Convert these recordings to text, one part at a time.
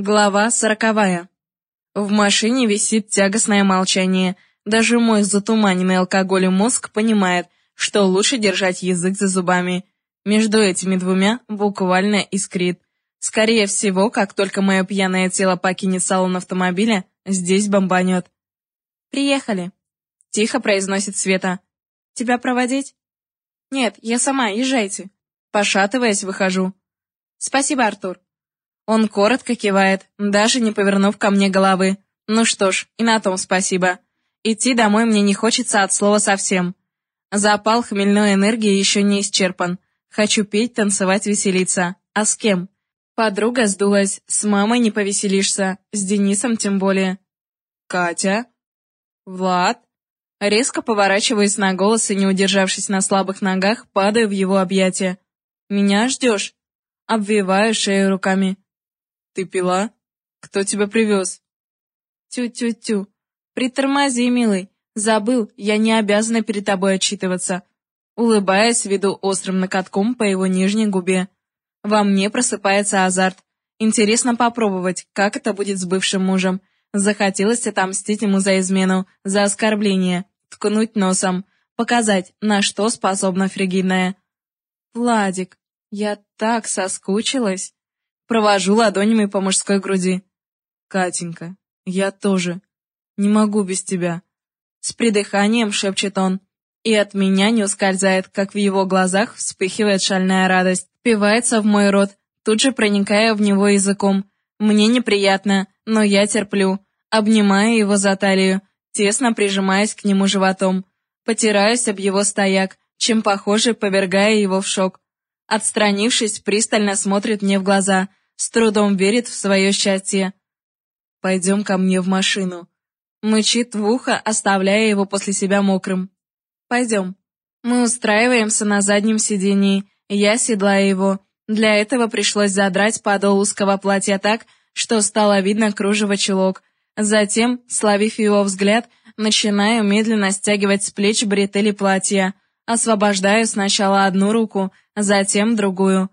Глава сороковая. В машине висит тягостное молчание. Даже мой затуманенный алкоголем мозг понимает, что лучше держать язык за зубами. Между этими двумя буквально искрит. Скорее всего, как только мое пьяное тело покинет салон автомобиля, здесь бомбанет. «Приехали», — тихо произносит Света. «Тебя проводить?» «Нет, я сама, езжайте». Пошатываясь, выхожу. «Спасибо, Артур». Он коротко кивает, даже не повернув ко мне головы. Ну что ж, и на том спасибо. Идти домой мне не хочется от слова совсем. Запал хмельной энергии еще не исчерпан. Хочу петь, танцевать, веселиться. А с кем? Подруга сдулась, с мамой не повеселишься, с Денисом тем более. Катя? Влад? Резко поворачиваясь на голос и не удержавшись на слабых ногах, падаю в его объятия. «Меня ждешь?» Обвиваю шею руками. «Ты пила? Кто тебя привез?» «Тю-тю-тю. Притормози, милый. Забыл, я не обязана перед тобой отчитываться». Улыбаясь, веду острым накатком по его нижней губе. Во мне просыпается азарт. Интересно попробовать, как это будет с бывшим мужем. Захотелось отомстить ему за измену, за оскорбление, ткнуть носом, показать, на что способна фригидная. «Владик, я так соскучилась!» Провожу ладонями по мужской груди. «Катенька, я тоже. Не могу без тебя». С придыханием шепчет он. И от меня не ускользает, как в его глазах вспыхивает шальная радость. Впивается в мой рот, тут же проникая в него языком. Мне неприятно, но я терплю. Обнимаю его за талию, тесно прижимаясь к нему животом. Потираюсь об его стояк, чем, похоже, повергая его в шок. Отстранившись, пристально смотрит мне в глаза, с трудом верит в свое счастье. «Пойдем ко мне в машину». Мычит в ухо, оставляя его после себя мокрым. «Пойдем». Мы устраиваемся на заднем сидении, я седлаю его. Для этого пришлось задрать подол узкого платья так, что стало видно кружево чулок. Затем, словив его взгляд, начинаю медленно стягивать с плеч бретели платья. Освобождаю сначала одну руку, затем другую.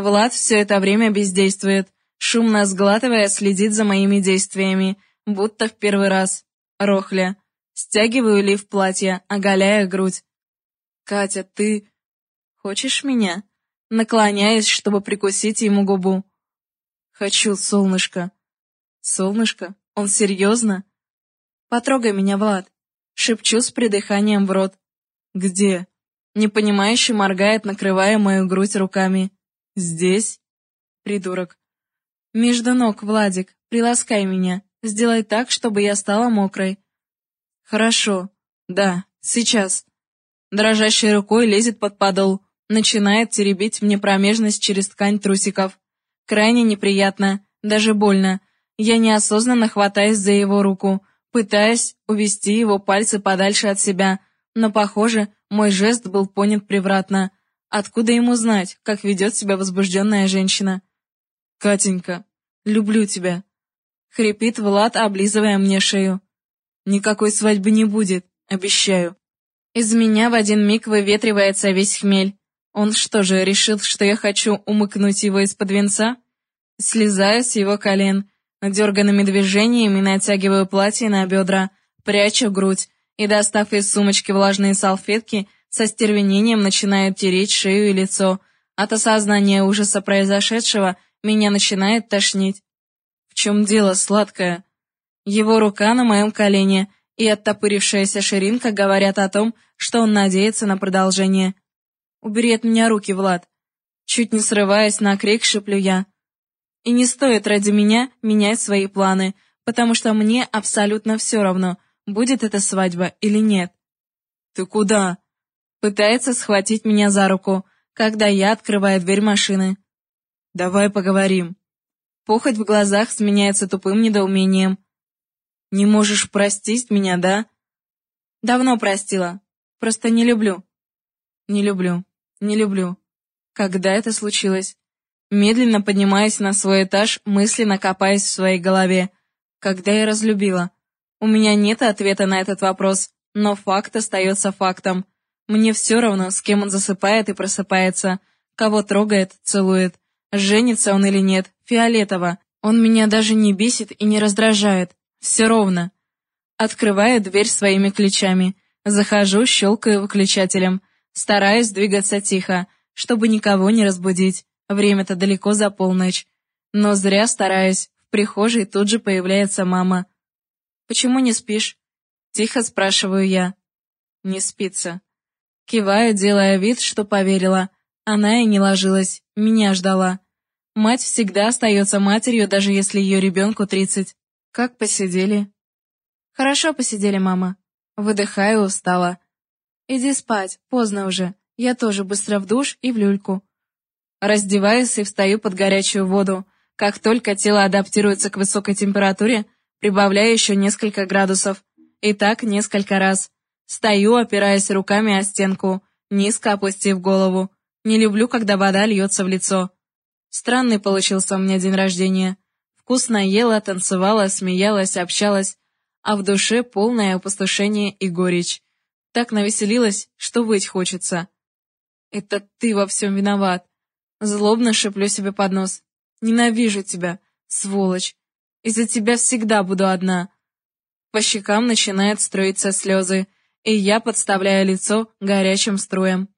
Влад все это время бездействует, шумно сглатывая, следит за моими действиями, будто в первый раз. Рохля. Стягиваю лиф платья, оголяя грудь. «Катя, ты... хочешь меня?» Наклоняюсь, чтобы прикусить ему губу. «Хочу, солнышко». «Солнышко? Он серьезно?» «Потрогай меня, Влад». Шепчу с придыханием в рот. «Где?» Непонимающе моргает, накрывая мою грудь руками. «Здесь?» «Придурок». «Между ног, Владик, приласкай меня. Сделай так, чтобы я стала мокрой». «Хорошо. Да, сейчас». Дрожащей рукой лезет под подол, начинает теребить мне промежность через ткань трусиков. Крайне неприятно, даже больно. Я неосознанно хватаюсь за его руку, пытаясь увести его пальцы подальше от себя, но, похоже, мой жест был понят превратно. Откуда ему знать, как ведет себя возбужденная женщина? «Катенька, люблю тебя», — хрипит Влад, облизывая мне шею. «Никакой свадьбы не будет, обещаю». Из меня в один миг выветривается весь хмель. Он что же, решил, что я хочу умыкнуть его из-под венца? Слезаю с его колен, дерганными движениями натягиваю платье на бедра, прячу грудь, и, достав из сумочки влажные салфетки, со стервенением начинает тереть шею и лицо. От осознания ужаса произошедшего меня начинает тошнить. В чем дело, сладкое? Его рука на моем колене и оттопырившаяся ширинка говорят о том, что он надеется на продолжение. «Убери от меня руки, Влад!» Чуть не срываясь на крик, шеплю я. И не стоит ради меня менять свои планы, потому что мне абсолютно все равно — будет эта свадьба или нет. «Ты куда?» Пытается схватить меня за руку, когда я открываю дверь машины. «Давай поговорим». Похоть в глазах сменяется тупым недоумением. «Не можешь простить меня, да?» «Давно простила. Просто не люблю». «Не люблю. Не люблю». Когда это случилось? Медленно поднимаясь на свой этаж, мысленно копаясь в своей голове. Когда я разлюбила? У меня нет ответа на этот вопрос, но факт остается фактом. Мне все равно, с кем он засыпает и просыпается, кого трогает, целует. Женится он или нет, фиолетово. Он меня даже не бесит и не раздражает. Все ровно. Открываю дверь своими ключами. Захожу, щелкаю выключателем. Стараюсь двигаться тихо, чтобы никого не разбудить. Время-то далеко за полночь. Но зря стараюсь. В прихожей тут же появляется мама. «Почему не спишь?» Тихо спрашиваю я. «Не спится». Киваю, делая вид, что поверила. Она и не ложилась, меня ждала. Мать всегда остается матерью, даже если ее ребенку тридцать. Как посидели? Хорошо посидели, мама. Выдыхаю устала. Иди спать, поздно уже. Я тоже быстро в душ и в люльку. Раздеваюсь и встаю под горячую воду. Как только тело адаптируется к высокой температуре, прибавляю еще несколько градусов. И так несколько раз. Стою, опираясь руками о стенку, низко опустив голову. Не люблю, когда вода льется в лицо. Странный получился у меня день рождения. Вкусно ела, танцевала, смеялась, общалась, а в душе полное опустошение и горечь. Так навеселилась, что выть хочется. Это ты во всем виноват. Злобно шеплю себе под нос. Ненавижу тебя, сволочь. Из-за тебя всегда буду одна. По щекам начинают строиться слезы, и я подставляю лицо горячим струям.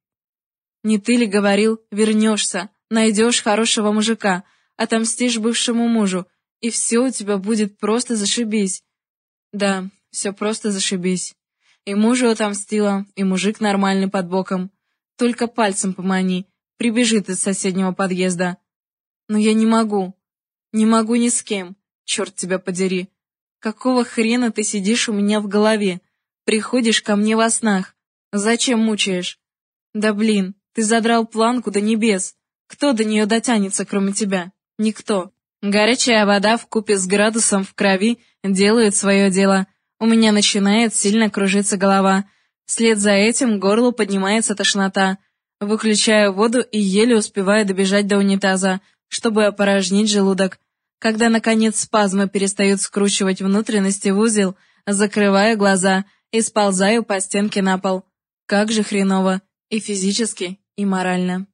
Не ты ли говорил, вернешься, найдешь хорошего мужика, отомстишь бывшему мужу, и все у тебя будет просто зашибись. Да, все просто зашибись. И мужу отомстила, и мужик нормальный под боком. Только пальцем помани, прибежит из соседнего подъезда. Но я не могу. Не могу ни с кем, черт тебя подери. Какого хрена ты сидишь у меня в голове? Приходишь ко мне во снах. Зачем мучаешь? Да блин, ты задрал планку до небес. Кто до нее дотянется, кроме тебя? Никто. Горячая вода в купе с градусом в крови делает свое дело. У меня начинает сильно кружиться голова. Вслед за этим горлу поднимается тошнота. Выключаю воду и еле успеваю добежать до унитаза, чтобы опорожнить желудок. Когда, наконец, спазмы перестают скручивать внутренности в узел, закрываю глаза и сползаю по стенке на пол. Как же хреново. И физически, и морально.